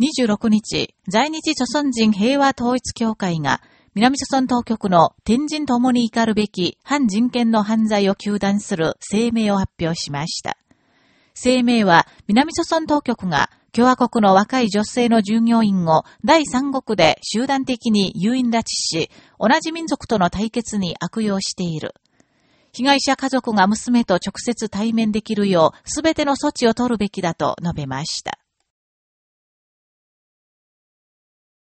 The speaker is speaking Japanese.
26日、在日朝鮮人平和統一協会が、南朝鮮当局の天人ともに怒るべき反人権の犯罪を求断する声明を発表しました。声明は、南朝鮮当局が共和国の若い女性の従業員を第三国で集団的に誘引拉致し、同じ民族との対決に悪用している。被害者家族が娘と直接対面できるよう、すべての措置を取るべきだと述べました。